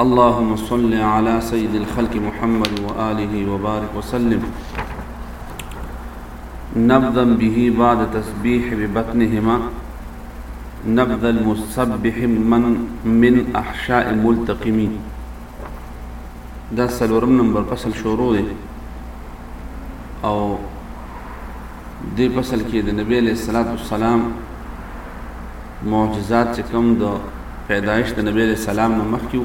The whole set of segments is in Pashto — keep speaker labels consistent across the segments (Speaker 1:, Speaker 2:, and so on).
Speaker 1: اللهم صل على سيد الخلق محمد واله وبارك وسلم نبذا به بعد تسبيح ببطنهما نبذ المسبح من من احشاء الملتقمين دا سلورم نمبر فصل شروع دی او دې فصل کې د نبی علیه الصلاۃ والسلام معجزات چې کوم د پیدایش د نبی علیه السلام نه مخکې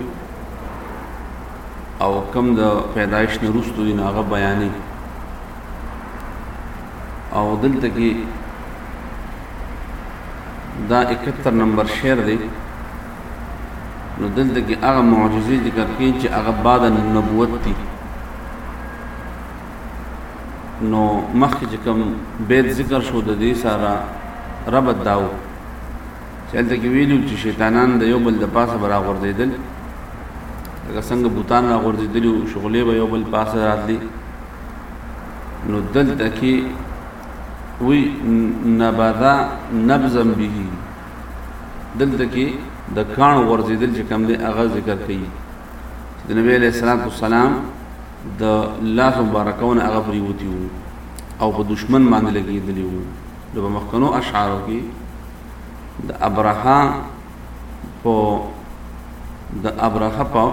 Speaker 1: او کوم د پیدایش نه وروسته دي نو هغه بیانې او دلته کې دا 71 نمبر شعر دی نو دلته کې هغه معجزې ذکر کړي چې هغه بعد نبوت دي نو مخکې چې کوم بیت ذکر شو د دې سره ربط داو چې هلته کې ویلو چې شیطانان د یو بل د پاسه به راغورځېدل لکه څنګه بوتان راغورځېدلي وو شغلې به یو بل پاسه راتلي نو دلته کې وی نبذا نبزم به دلته کې د کان ورزیدل چې کم دی هغه ذکر کوي د نبی علیہ الصلوۃ والسلام د لاس مبارکونه هغه پریوتی وو او په دشمن باندې لګیدلی وو نو په مخکنو اشعارو کې د ابرها په د ابرها په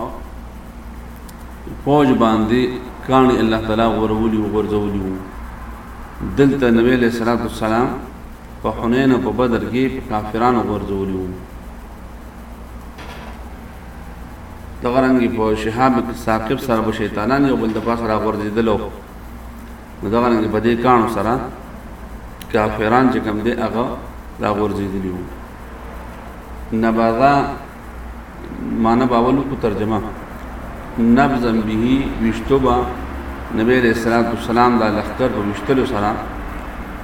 Speaker 1: فوج باندې کانی الله تعالی غورولي او غورځولي وو دلته نبی له صلوات والسلام په حنین او په بدر کې په کافرانو غورځولي وو دغه رنګ په شهاب کې ثاقب سره به شیطانان یو بل د پاسه را غورځېدلو نو دغه رنګ په دې کانو سره کافران چې کوم دی هغه را غورځېدلي وو نبذا معنی باولو کو ترجمه نبذا به وشتبا نبی علیہ الصلوۃ والسلام دا لخر په وشتلو سره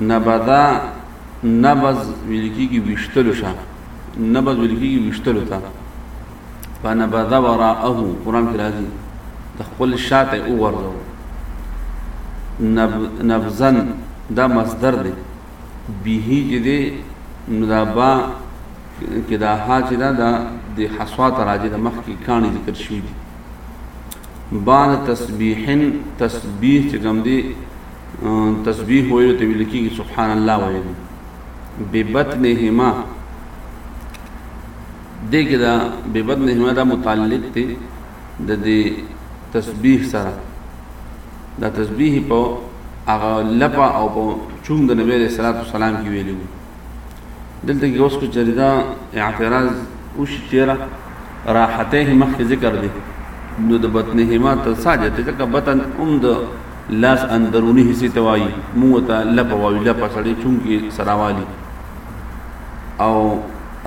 Speaker 1: نبذا نبذ ویل کېږي ویشتلو شه نبذ ویل کېږي ویشتلو ته فنبذ وراءه قرآن کې راځي د خپل شاته وغورځو نبذن دا مصدر دی به چې دی نو دا با کې دا ها چې دا د حسوات راځي د مخ کې کاني ذکر شوی دی بعد تسبیحن تسبیح چې کوم دی تسبیح ویلو ته ویل کېږي سبحان الله ویل ببطنهما دې کې دا ببطنهما دا متعلق دی د دې تسبیح سره دا تسبیح په هغه لپا او په چون د نبی له صلوات والسلام کې ویلو دلته کې اوس کو چریدا اعتراض او شیرا راحته مخ ذکر دی نو د بطنهما تلساجه ته ځکه بطن اوم د لاس اندروني حصې ته وایي موږ ته لپه وایو لپه سړی چونکې سراوالي او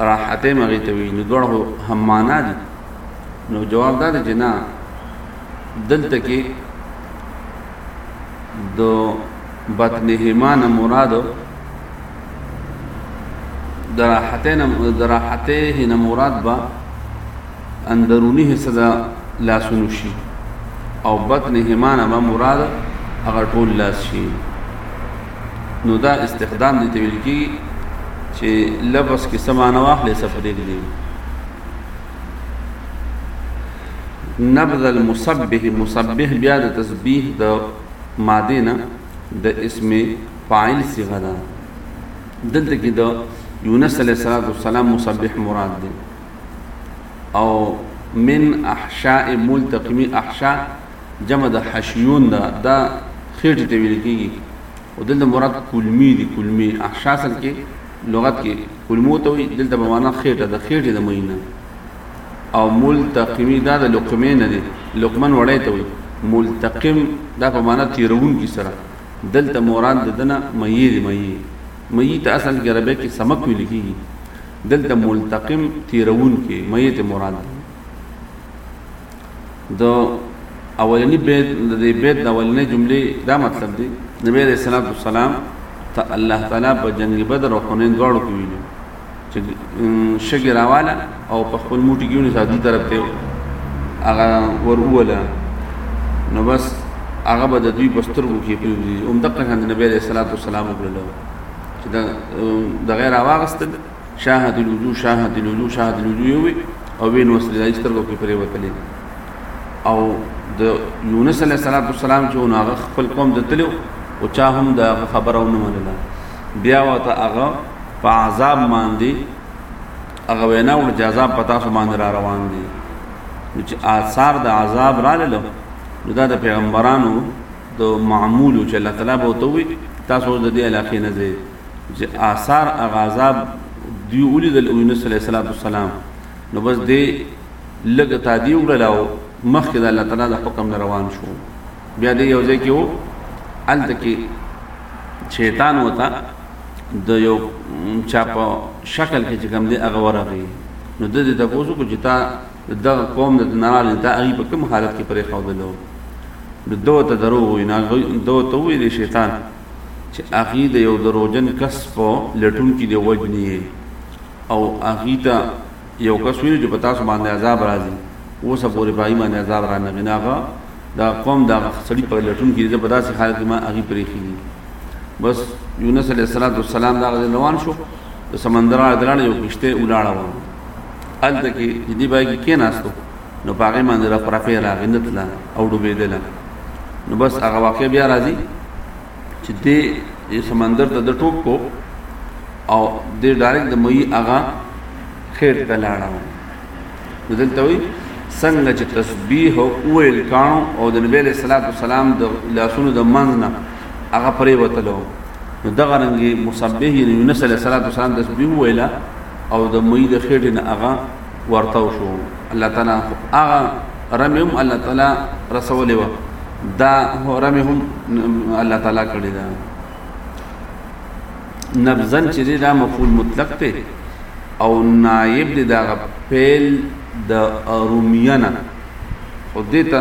Speaker 1: راحتې مغې ته وي نو دوړ هم معنا دي نو جواب دا دی چې نه دلته کې د بطن همان مراد د راحتې نه د راحتې نه مراد با اندرونی حصه د لاسونو شي او بطن همانه به مراد هغه ټول لاس شي نو دا استخدام دي ته ویل کی چې لفظ کې سمانه واخلې سفرې دي نبذ المسبح مسبح بیا د تسبیح د ماده نه د اسم فاعل صيغه ده دلته کې د یونس علیه السلام مسبح مراد دی او من احشاء ملتقمی احشاء جمع د حشیون دا دا خېټې ته ویل کېږي او دلته مراد کلمی دي کلمی احشاء اصل کې لغت کې کلمو ته وي دلته په معنا خېټه د خېټې د مینه او ملتقمی دا د لقمې نه دي لقمن وړې ته وي ملتقم دا په معنا تیرون کې سره دلته مراد د دنه مې دي مې مې ته اصل کې عربی کې سمک ویل کېږي دلته ملتقم تیرونکی میت مراد دی د اولنی بیت د دې بیت د اولنې جملې دا مطلب دی نبی عليه الصلاه والسلام ته الله تعالی په جنگ بدر او حنین دواړو کې ویلو چې شګي راواله او په خپل موټي کې ونیسه دې طرف ته هغه وروله نو بس هغه به د دوی بسترګو کې پیږي اوم دغه شان د نبی عليه الصلاه والسلام وکړلو چې دا د غیر واغستل شاهد الوجو شاهد الوجو شاهد الوجو یو او وین وسل د سترګو کې پرې وتلې او د یونس علیه السلام چې نو هغه خپل قوم د تلو او چا هم دا خبره ونه منله بیا وته هغه په عذاب باندې هغه وینا او د عذاب پتا سو باندې را روان دي چې آثار د عذاب را لاله نو دا د پیغمبرانو د معمول چې الله تعالی به ته وي تاسو د دې علاقې نه ځئ چې آثار اغاظاب دی ولیدل او نبی صلی الله علیه وسلم نو بس دې لګ تا دی وګړلاو مخکې د الله تعالی د حکم نه روان شو بیا دې یو ځای کې وو الته کې شیطان وتا د یو چا په شکل کې چې کوم دی هغه ورغی نو د دې تاسو کو چې تا د دغه قوم د دنرال انتا هغه په کوم حالت کې پرې خودلو د دوه ته درو وي نه دوه ته وي د شیطان چې هغه د یو دروژن کس په لټون کې دی وجنی او هغه ته یو کس ویل چې پتا سو باندې عذاب راځي اوس په پوری پای باندې عذاب را نه غناغه دا قوم دا سړي په لټون کې دی په داسې حال کې ما هغه پرې خېږي بس یونس علیه السلام دا روان شو د سمندر عدران یو کشته ولاړه و ال دکی چې دی بای کې کېناستو نو پاغه باندې را پرپې راغی نتلا او ډوبېدل نو بس هغه واقع بیا راځي چې دې سمندر ته د ټوپ کو او دې ډایرک د مئی هغه خېټ ته لاړو نو دلته وي څنګه چې تسبیح او ویل کانو او د نبی له صلوات والسلام د لاسونو د منځ نه هغه پرې وتلو نو دغه رنګي مسبح یونس علیه السلام تسبیح ویلا او د مئی د خېټې نه هغه ورتاو شو الله تعالی هغه رمي هم الله تعالی رسولې و دا رمي هم الله تعالی کړی دا نبزن چې دا مفعول مطلق ته او نائب دی دا فعل د رومیانه خو دې ته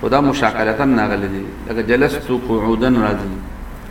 Speaker 1: خدا مشاکلتا ناغلی دی لکه جلست قعودن راځي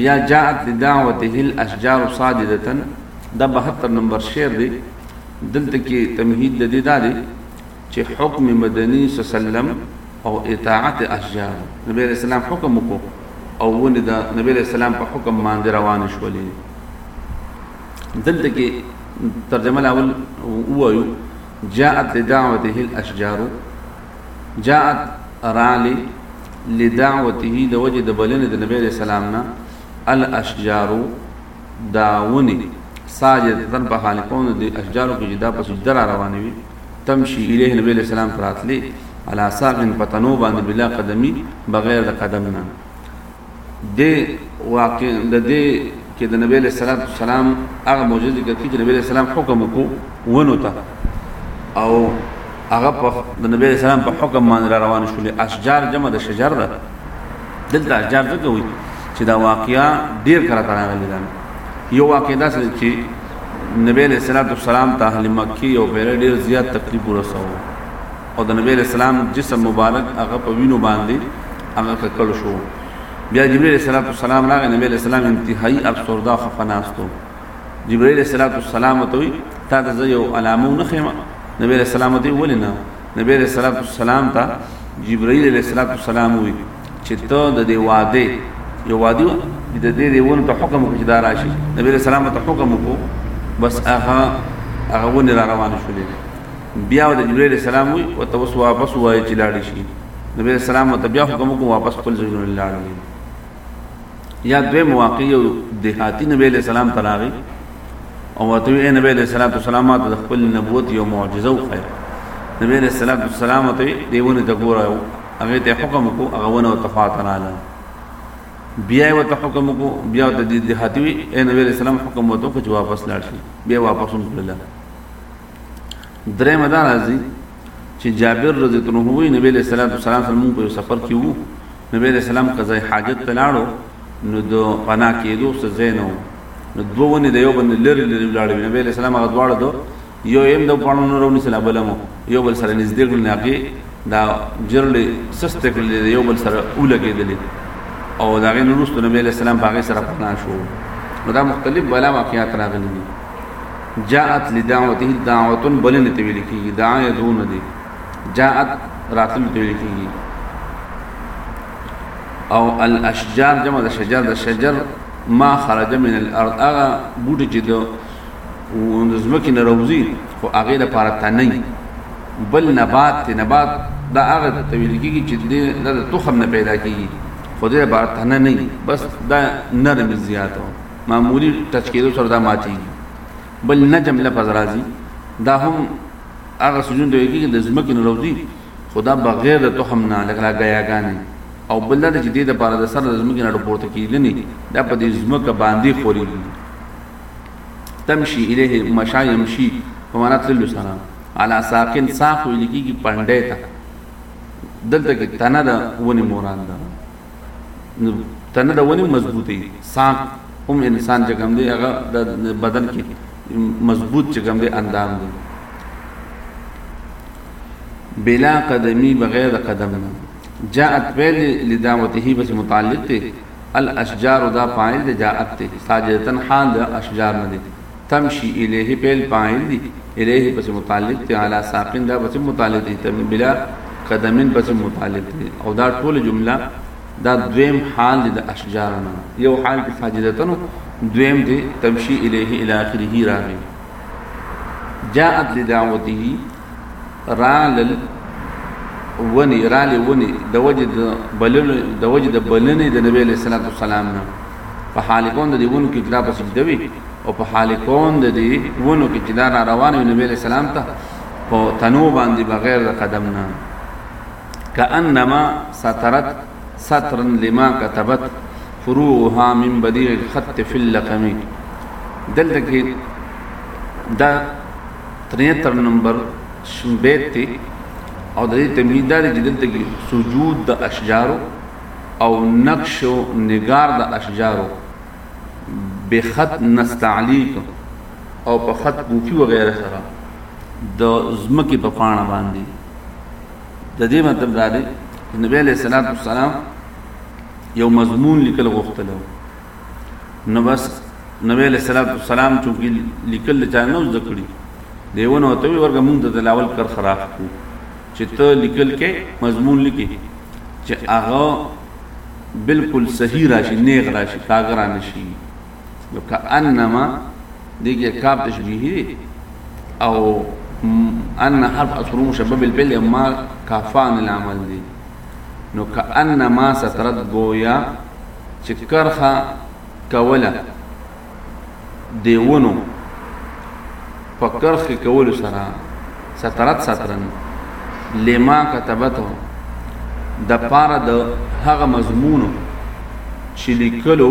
Speaker 1: بیا جاءت لدعوته الاشجار صاددتا دا 72 نمبر شعر دی دلته کې تمهید د دې دا دی چې حکم مدني صلی الله علیه وسلم او اطاعت اشجار نبی علیہ السلام حکم وکړو او ونی دا نبی علیہ السلام په حکم باندې روان شولې دلته کې ترجمه الاول وایو جاءت لدعوته الاشجار جاءت رالی لدعوته د وجه د بلنې د نبی رسول الله نه الاشجار داونی ساجد تن په حال کونه د اشجارو کې جدا په سجده را روانې وي تمشي الیه نبی علیہ السلام تراتلی علا ساقن پتنو باندې بلا قدمی بغیر د قدم نه د واقع د دې کې د نبی له سلام سلام هغه موجود ذکر کړي چې نبی له سلام حکم وکړو ونو ته او هغه په د نبی له سلام په حکم باندې را روان شول اشجار جمع د شجر ده دلته اشجار څه کوي چې دا واقعیا ډیر کړه تر هغه لیدل یو واقع دا چې نبی له سلام سلام ته اهل مکه یو پیر ډیر زیات تکلیف ورساو او د نبی اسلام جسم مبارک هغه په وینو باندې هغه ککړ شو بیا جبرئیل علیہ الصلوۃ والسلام راغی نبی علیہ السلام انتهایی افسرده خفناستو جبرئیل علیہ الصلوۃ والسلام ته وی تا د یو علامه نه خېما نبی علیہ السلام ته ولینا نبی علیہ الصلوۃ والسلام ته جبرئیل علیہ الصلوۃ والسلام وی چې ته د دې واده یو واده د دې دیونه ته حکم وکړي دا راشي نبی علیہ السلام ته حکم وکړو بس هغه هغه ونه را روان شولې بیا د جبرئیل السلام وی او ته وسو واپس وای چې لاړ شي نبی السلام ته بیا حکم کو واپس خپل ځای نه لاړ یا دوی مواقع یو دهاتی نبی السلام تراغي او ته یې نبی السلام والسلام ته خپل نبوت یو معجزه و خیر نبی السلام والسلام ته دیونه ته ګوره هغه ته حکم کو هغه ونه او تفاعل علی بیا و ته حکم کو بیا د دهاتی نبی السلام حکم وته کو واپس لاړ شي بیا واپس هم کړل درې مدار راځي چې جابر رضی الله عنه وی نبی له سلام سلام سره موږ په سفر کې وو نبی له سلام قضای حاجت ته لاړو نو د پنا کېدو څه زینو نو دوه ونی د یو باندې لری لری لاړو نبی له سلام هغه دواړه دو یو یم د پړنو نو رونی سلام بلمو یو بل سره نږدې کړل هغه دا جرلې سست کړل یو بل سره ولګېدلې او دا غي نورستو نبی له سلام باغې سره پنا شو نو دا مختلف بلا واقعات راغلي دي جاءت لدعوته دعوت بلن ته ویل کیږي دعا يدون دي جاءت راتل ته ویل کیږي او الاشجار جمع د شجر د شجر ما خرج من الارض اغه بوټي چې د زمکه نه روزي خو هغه د پاره تنه بل نبات ته نبات دا هغه ته ویل کیږي چې د تخم نه پیدا کیږي خو دې بار تنه نه بس دا نرم زیاتو معمولی ټچ کېدو سره دا ماتي بل نجم لفظ راځي دا هم هغه سجون دی کې د زمکه نه راوځي خدا بغیر د تخم نه لګلا غیاګان او بل د جدي د پاره د سر د زمکه نه پورته کیدنی دا په دې زمکه باندې خوري تمشي الیه مشا يمشي په معنا تللو سره علا ساقن ساق ویل کیږي پنده ته دلته کې تنه ده ونی موران ده تنه د ونی مضبوطی ساق هم انسان چې کوم دی هغه د بدن کې مضبوط چې کوم دی اندام دی بلا قدمی بغیر د قدم نه جاءت فعل لدعوته بس متعلق ته الاشجار دا فاعل دی جاءت ته ساجدتن حال د اشجار نه دی تمشي الیه فعل فاعل دی الیه پس متعلق ته علی ساقین دا پس متعلق دی تم بلا قدمین پس متعلق دی او دا ټول جمله دا دویم حال دی د اشجارنا یو حال کې ساجدتنو دویم دی تمشي الیه الی اخره راغی جاءت لدعوته رالل ونی رالې ونی د وجه د بلنې د وجه د بلنې د نبی له صلوات والسلام نه په حال کون د دیونو کې جدا په سجده وی او په حال کون د دیونو کې جدا را روان وی نبی له سلام ته په تنو باندې بغیر د قدم نه کانما سترت سترا لما كتبت فروعها من بديع الخط في اللقم دلته کې دا 73 نمبر بیت ته او د دې تمهید دار چې دلته کې سجود د اشجار او نقش او نگار د اشجار به خط نستعلیق او په خط کوفی و غیره سره د زمکی په پاڼه باندې د دې مطلب دا دی چې نبی علیہ الصلوۃ والسلام یو مضمون لیکل غوښتلو نو بس نبی علیہ الصلوۃ والسلام چې لیکل چا نه زده کړی دیونه او ته ورګه مونږ د دلاول کر خراف کو چې ته لیکل کې مضمون لیکي چې هغه بالکل صحیح راشي نیغ راشي کاغرا نشي نو کانما دغه کاپ تشبیه او ان حرف اصله مشبب بالفعل ما کافان العمل دی نو کأنما سترت گویا چې کرخه کوله دیونو په کرخ کولو سره سترت سترن لما كتبته د پاره د هغه مضمون چې لیکلو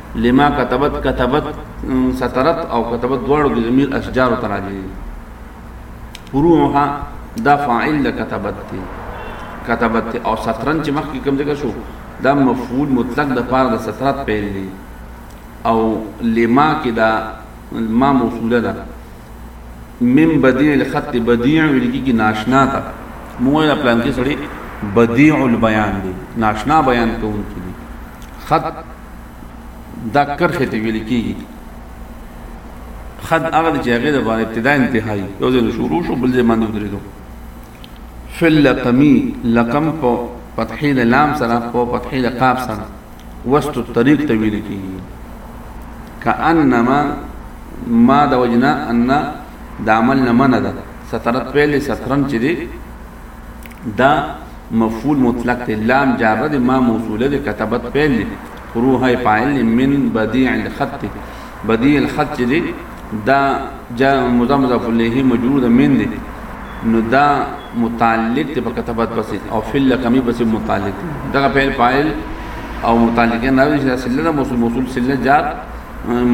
Speaker 1: لما كتبت كتبت سترت او كتبت دواړو د ضمیر اشجار ته راځي فروعها دا فاعل د كتبت دی كتبت دی او سترن چې مخکې کوم ځای شو دا مفعول مطلق د پاره د سترت پیل دی او لما کې دا ما موصوله ده من بدیع الخط بدیع ویل کی ناشنا تا مو نه پلان کې سړی بدیع البیان دی ناشنا بیان کوونکی دی خط دا کرخه ته ویل کیږي خد هغه چې هغه د باندې ابتدا انتهایی یو ځل شروع شو بل ځل باندې درېدو فل لقمی لقم په فتحې د لام سره په فتحې د قاف سره وسط الطريق ته ویل کیږي کانما ما د وجنا ان د عمل نه منه ده سترت پیل سترن چې دی دا مفعول مطلق دی لام جاره دی ما موصوله دی كتبت فعل دی روح فاعل دی من بديع الخط دی بديع الخط دی دا جا مضاف مضاف الیه مجرور دی من دی نو دا متعلق دی په كتبت پسې او فعل لکمی پسې متعلق دی دغه فعل فاعل او متعلق نه وی چې سله موصول موصول سله جار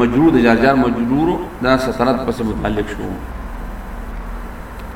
Speaker 1: مجرور دی جار جار مجرور دا سترات پسې متعلق شو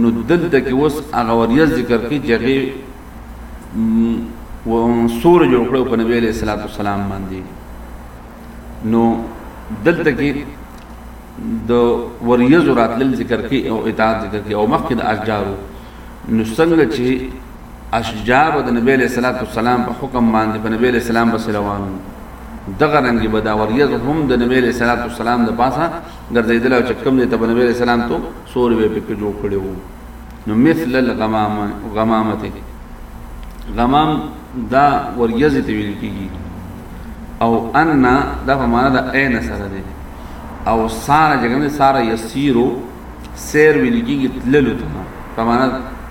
Speaker 1: نو دلته کې اوس هغه وریځ ذکر کوي چې هغه و سور جوړ کړو په نبی علیہ الصلوۃ والسلام باندې نو دلته کې د وریځ راتل ذکر کوي او اطاعت ذکر کوي او مخکې د اشجار نو څنګه چې اشجار د نبی علیہ الصلوۃ والسلام په حکم باندې په نبی علیہ السلام بس روانو دغه رنګي بداوریز هم د نبی علیہ الصلوۃ والسلام د پاسه ګرځیدل او چې کوم ځای ته به نبی علیه السلام تو سور به پکې جوړ کړي وو نو مثل الغمام غمامته غمام دا وریځې ته ویل کیږي او ان دا په معنا د عین سره دی او ساره جګنه ساره یسیرو سیر ویل کیږي تللو ته په معنا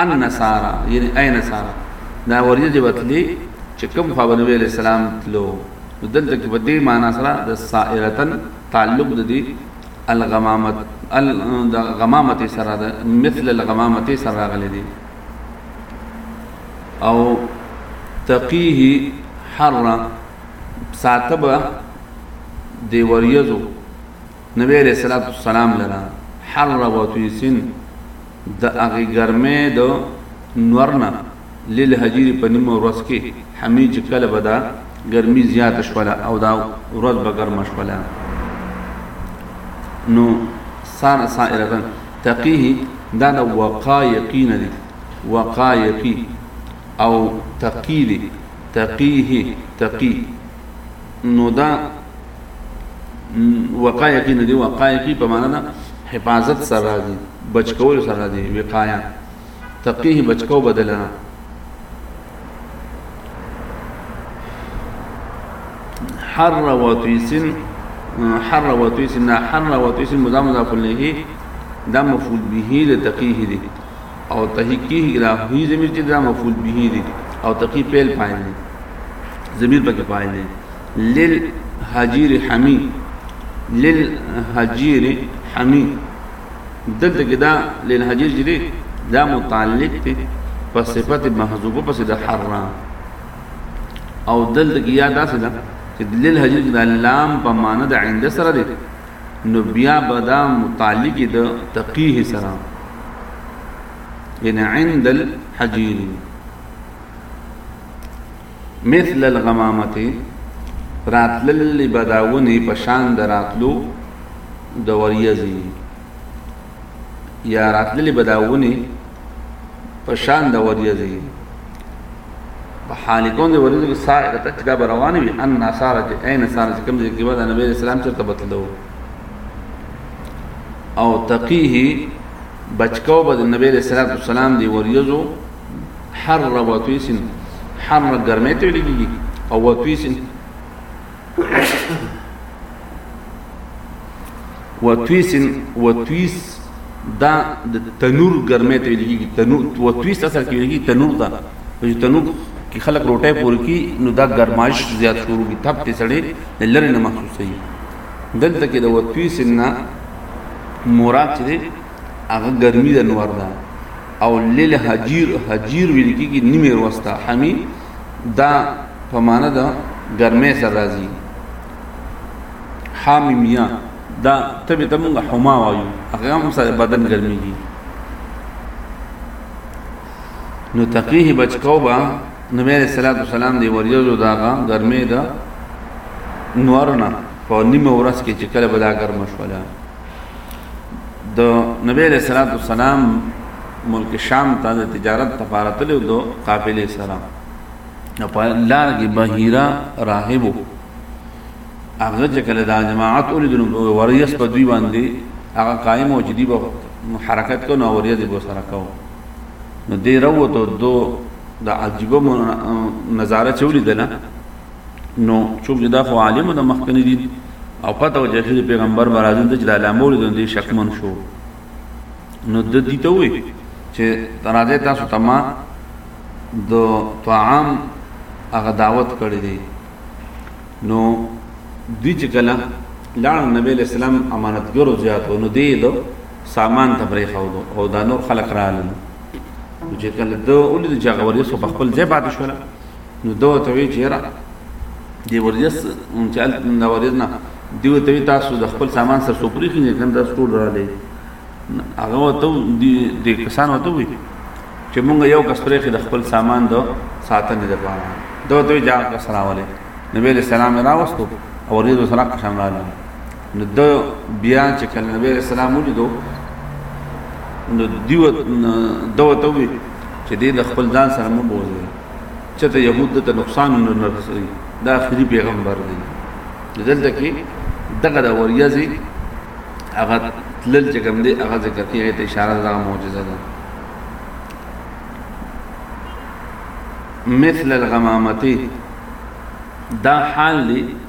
Speaker 1: ان نصارا یعنی ای نصارا دا وریځ وتلی چې کوم خو نبی علیہ السلام تلو نو دلته کې په دې معنی سره د سائرتن تعلق د دې الغمامت الغمامت سره ده مثل الغمامت سره راغلي دي او تقيه حر ساتبه دی وریزو نبی علیہ الصلوۃ والسلام لرا حر وتیسن د هغې ګرمې د نور نه لیل حجیرې په نیمه ورځ کې حمې چې کله به دا ګرمي زیاته شوله او دا ورځ به ګرمه شوله نو سار سائرتن تقیه دا د وقا یقین دی وقا یقی او تقی دی تقیه تقی نو دا وقایه کې نه دی وقایه کې په معنا دا حفاظت سره راځي بچ کول سره راځي وقایه تقیه بچ کو بدلنا حر وتیس حر وتیس نه حر وتیس مضاف مضاف الیه دا مفعول به د تقیه دی او تحقیق کیږي دا هی ضمیر چې دا مفعول به دی او تقی پیل فاعل دی ضمیر پکې فاعل دی لل حجیر حمی لل حجیر حمی دلته کې دا لل حجیر چې دی دا متعلق دی په صفت محذوبه پس د حرام او دلته کې یا داسې ده چې لل حجیر دا لام په معنی د عند سره دی نو بیا به دا متعلق د تقیه سره یعنی عند الحجیر مثل الغمامه راتلل بداونی پشان دراتلو د وریزی یا راتللی به دا ونی په شان د وریځي په حال کون د وریځو کې سار د تک دا روان وي ان نصار چې عین نصار چې کوم ځای کې به د نبی اسلام چرته بتلو او تقیه بچکاو به د نبی اسلام والسلام دی وریځو حر وتویسن حر ګرمه ته لګي او وتویسن وتویس وتویس دا د تنور ګرمه ته لګي تنور وتویس اصل کې لګي تنور دا چې تنور کې خلک روټه پور کی نو دا ګرمایش زیات شروع کی تپ ته سړې لری نه محسوسي دلته کې د وتویس نه مراد دې هغه ګرمي د نور ده او لیل حجیر حجیر ویل کېږي نیمه ورځ ته حمی دا په معنا د ګرمه سره راځي حامیمیا دا تبه ته موږ حما وایو هغه هم سره بدن ګرميږي نو تقیه بچکاو با نبی علیہ الصلوۃ والسلام دی وریځو داغه ګرمه ده نورنا په نیمه ورځ کې چې کله بلا ګرمه شوله د نبی علیہ الصلوۃ والسلام ملک شام ته د تجارت لپاره تلو دو قافلې سره په لار کې بهیرا راهب هغه چې کله د جماعت اولید نو وریس په دوی باندې هغه قائم او جدي به حرکت کو نو وریس به سره کو نو دې وروته دو د عجیب نظاره چولی دله نو څوک چې دا خو عالم د مخکنی دي او پته و چې پیغمبر برازي د جلال امور د شکمن شو نو د دې ته وي چې تراځه تاسو تما د طعام هغه دعوت کړی دی نو دوی چې کله لاړ نبی له سلام امانتګرو زیاتو نو دی دو سامان ته پرې خاو او دا نور خلک رااله چې کله د اولید جګوري سو په خپل ځای پاتې شول نو دوه ته وی چیرې دی ورځ مونږ چې دا ورځ نه دیو ته تاسو د خپل سامان سره سوپری کینې کنه تاسو ټول را لې هغه ته دی د کسان وته وی چې مونږ یو کس پرې د خپل سامان دو ساتنې د پاره دوه ته جام کس راولې نبی له سلام راوستو او ورځ سره قسم رااله نو د بیا چې کله نبی رسول الله ولیدو نو دیو دو ته وی چې د خپل ځان سره مو بوزي چې ته يهود ته نقصان نه رسوي دا اخري پیغمبر دی دلته کې دغه د وریاضي هغه تلل چې کوم دی هغه ذکر کوي ته اشاره ده معجزه ده مثل الغمامتی دا حال دی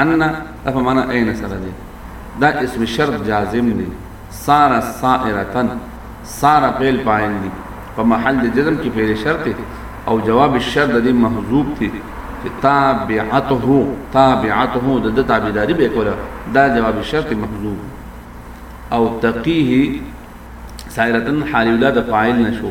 Speaker 1: ان دا په معنا عین سره دی دا اسم شرط جازم دی سار سائرتن سار فعل فاعل دی په محل د جزم کې فعل شرط او جواب الشرط دی محذوب دی چې تابعته تابعته د د تابعداري به کوله دا جواب الشرط محذوب او تقیه سائرتن حال ولاد فاعل نشو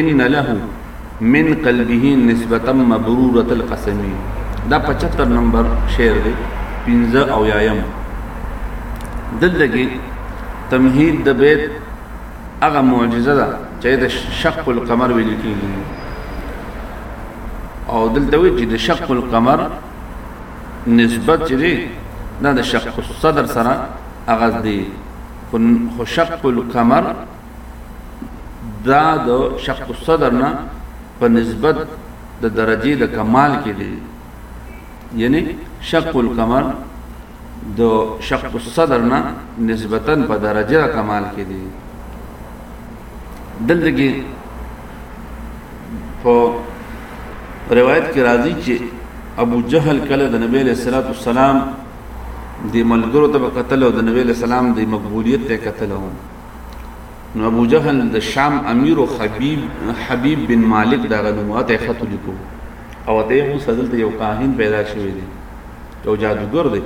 Speaker 1: ان له من قلبه نسبتا مبروره القسمی دا 75 نمبر شعر دی 15 او یایم دلته کې تمهید د بیت هغه معجزه ده چې د شق القمر ویل کیږي او دلته وی چې د شق القمر نسبت چې دی دا د شق الصدر سره اغاز دی خو شق القمر دا د شق الصدر نه په نسبت د درجه د کمال کې دی یعنی شق القمر د شق الصدر نه نسبتا په درجه کمال کې دی دلته کې په روایت کې راځي چې ابو جهل کله د نبی له صلوات والسلام د ملګرو ته قتل او د نبی له سلام د مقبولیت ته قتل هم نو ابو جهل د شام امیر او حبیب حبیب بن مالک دا غنومه ته خط لیکو او ته یې موسی دلته یو کاهن پیدا شوی دی یو جادوګر دی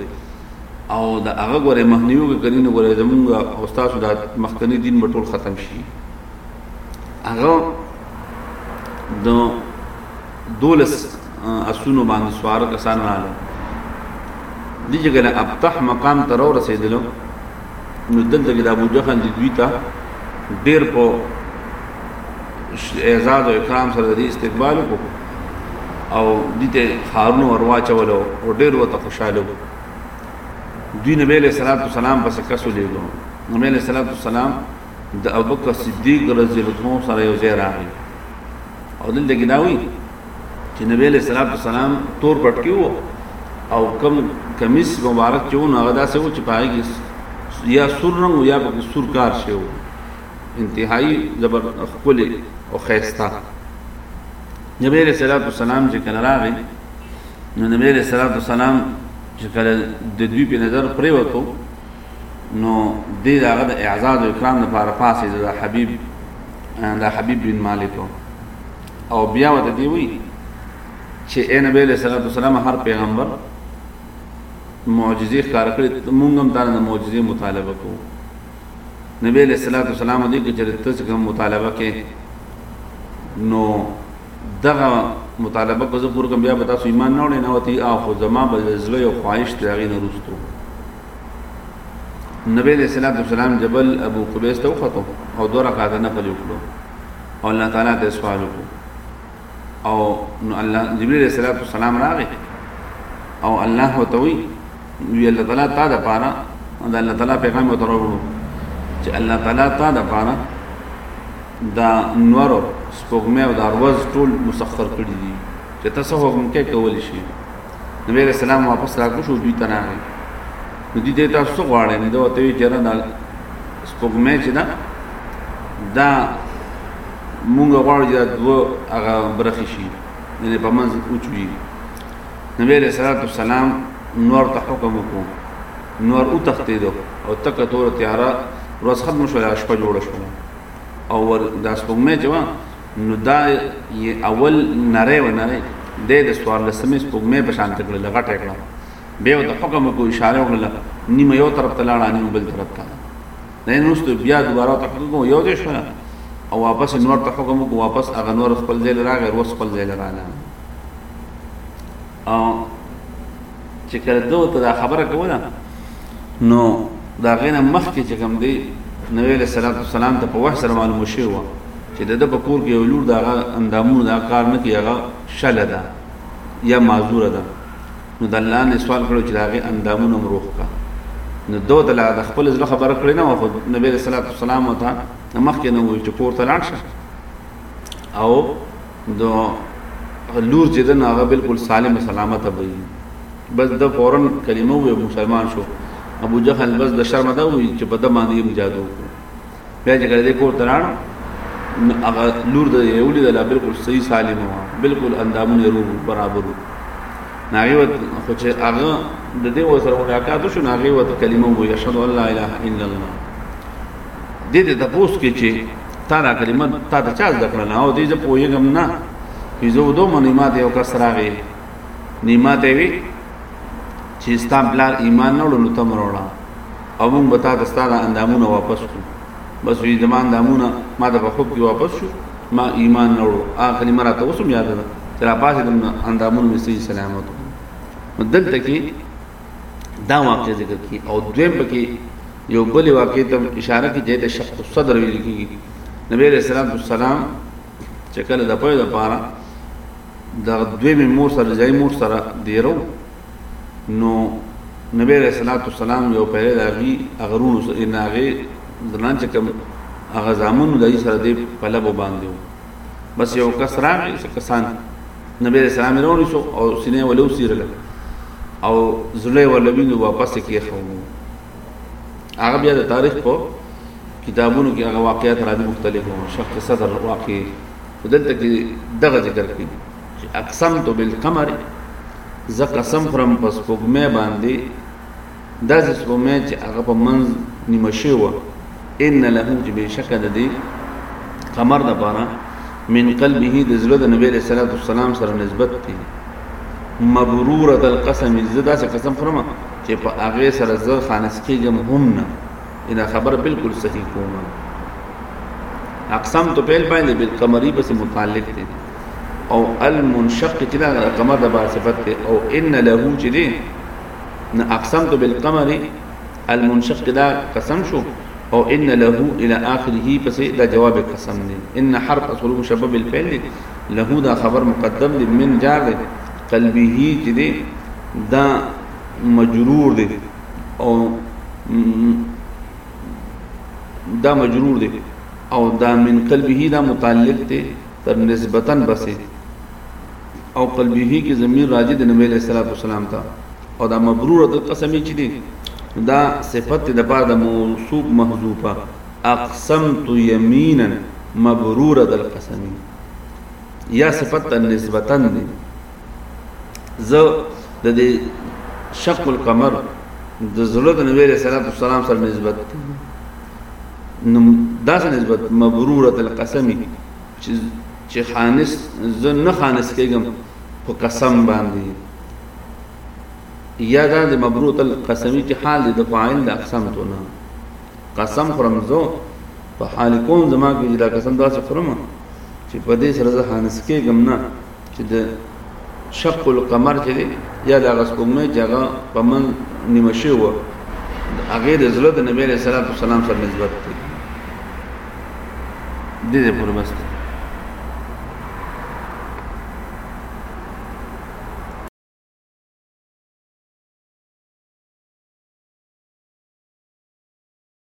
Speaker 1: او دا هغه غره مهنیو کې کړي نو غره زمونږ او تاسو دا مخکنی دین به ټول ختم شي هغه د دولس اسونو باندې سوار کسان راغله دي چې ګله ابطح مقام تر ورسېدلو نو دلته کې د ابو جهل د دوی ته ډېر په اعزاز او اکرام سره د استقبال کو او دې ته خارون ور واچول او ډېر وته خوشاله وو دوی نبی له صلوات و سلام پس کسو لګو نبی له صلوات و سلام د ابوبکر صدیق رضی الله عنه سره یو ځای راغی او دلته کې دا وی چې نبی علیہ الصلوۃ والسلام تور پټ کیو او کم کمیس مبارک چې ونه هغه داسې و چې پای کې یا سور رنگ یا په سور کار شی و انتهایی زبر خپل او خيستا نبی علیہ الصلوۃ والسلام چې کله راغی نو نبی علیہ الصلوۃ والسلام چې کله د دوی په نظر پرې وته نو دې داغه د اعزاز او اکرام لپاره پاسې د حبیب دا حبیب بن مالک او بیا وته دی وی چې اے نبی علیہ الصلوۃ والسلام هر پیغمبر معجزې ښکار کړې مونږ هم دا نه معجزې مطالبه کوو نبی علیہ الصلوۃ والسلام دې کې چې تاسو کوم مطالبه کې نو دغه مطالبه کو زه پور کوم بیا به تاسو ایمان نه وړئ نه وتی اخو زما به زړه یو خواهش ته غي نه رسټو نبی علیہ الصلوۃ والسلام جبل ابو قبیس ته وختو او دوه رکعات نه پلي وکړو او الله تعالی ته سوال وکړو او نو الله جبريل عليه الصلاه والسلام راغی او الله وتوي وی الله تعالی تا د پاره دا الله تعالی پیغام وترولو چې الله تعالی تا د پاره دا نور سپوږمې او د اروز ټول مسخر کړی دي چې تاسو هم کې کول شي نبی عليه السلام واپس راغلو شو دوی تنه نو دې تاسو غواړئ نو دا ته یې جره سپوږمۍ چې ده دا مونږ غواړو چې دا دوه هغه برخې شي یعنې په منځ وچوي نبی علیه صلات وسلام نور ته حکم وکړو نور وتښتېدو او تکه توره تیاره ورځ ختمه شوه شپه جوړه شوه او ور دا سپوږمۍ چې وه نو دا یې اول نری و نری دی د څوارلسمې سپوږمۍ په شان ته کړله غټه یې کړه به د حکم کو اشاره وکړه نیمه یو طرف ته لاړه نیمه بل طرف ته نه نوست بیا دوباره ته حکم کو یو دې شو او واپس نور ته حکم کو واپس هغه نور خپل ځای راغی ور خپل ځای راغی او چې کله دوه ته خبره کوله نو دا غینه مخ کې چې کوم دی نبی له صلوات والسلام ته په وحی سره معلوم شي و چې د په کور کې یو لور دا اندامونه دا کار نه کوي هغه شل ده یا معذور ده نو د الله نه سوال کړو چې داغه اندامونه مروخ کا نو دو د لا د خپل ځله خبره کړې نه خو نبی رسول الله سلام او ته مخ کې نو چې کور ته لاړ شه او د لور چې د هغه بالکل سالم سلامت وي بس د فورن کلمه وي مسلمان شو ابو جهل بس د شرم دا وي چې په د باندې جادو کو بیا چې کله دې کور ته راړم نو هغه لور د یې ولیدله بلکل صحیح سالمه وه بلکل اندامونه یې روغ برابر وو نو هغې ورته خو چې هغه د دې ورسره ملاقات وشو نو هغې ورته کلمه ووایي اشهد ان لا اله الا الله دې ته تپوس کې چې تا دا کلمه تا ته چا زده کړله او دې زه پوهېږم نه چې زه ودو مو نعمت یو کس راغی نعمت یې وي چې ستا پلار ایمان نه وړو نو ته مروړه او موږ به تا ته ستاره اندامونه واپس کړو بس وی زما اندامونه ما ته په خوب کې واپس شو ما ایمان نه وړو اخري مرا ته اوسم یاد ده چې را پاسې دم اندامونه مې سي سلامت نو دلته کې دا واقع ذکر کی او دویم پکې یو بل واقع ته اشاره کی چې د شق الصدر ویل کیږي نبی رسول الله والسلام چې کله د پوهه لپاره د دوی مور سره ځای مور سره دیرو نو نبی علیہ الصلوۃ والسلام یو پیره داغي اغرونو سره ناغه درنان چې کوم هغه زامن د دې سره دې په لبو باندې بس یو کس راغی چې کسان نبی علیہ السلام راونی سو او سینې ولو سیرل او زړه ولوین واپس کې خو هغه بیا د تاریخ په کتابونو کې هغه واقعیت راځي مختلفو شخص صدر واقعي دلته کې دغه ذکر کوي چې اقسمت بالقمر زه قسم خورم په سپوږمۍ باندې داسې سپوږمۍ چې هغه په منځ نیمه شوې وه ان له چې بېشکه د دې قمر دپاره من قلبه د زړه د نبی علیه الصلاة والسلام سره نسبت دی مبروره القسم زه داسې قسم خورم چې په هغې سره زه خانس کېږم هم نه دا خبره بالکل صحیح کوم اقسام تو پیل باندې بالقمری پس متعلق دي او المنشق چې دا قمر د بار صفت دی او ان له چې دی نه اقسمت بالقمر المنشق دا قسم شو او ان له الى اخره پس دا جواب قسم دی ان حرف اصل مشبب بالفعل له دا خبر مقدم دی من جار دی قلبه چې دی دا مجرور دی او دا مجرور دی او دا من قلبه دا متعلق دی تر نسبتا بسې او قلبیه کې ضمیر راجع د نبی علیہ الصلوۃ والسلام ته او دا مبرور د قسمی چې دی دا صفت د پاره د موصوف محذوفه اقسمت یمینا مبرور د قسمی یا صفت نسبتا دی زه د دې شق القمر د زړه د نبی رسول الله سره نسبت نو داسې نسبت مبروره القسم چې چې خانس زه نه خانس کېږم په قسم باندې یا دا د مبروت القسمی چې حال د فاعل د اقسام تو نه قسم خورم زو په حال کون زما کې دا قسم داسې خورم چې په دې سره زه خانس کېږم نه چې د شق القمر چې دی یا د هغه سپوږمۍ چې هغه په من نیمه شوې وه د هغې د زړه د نبی علیه السلام سلام سره نسبت دی دې دې پورې بس
Speaker 2: دی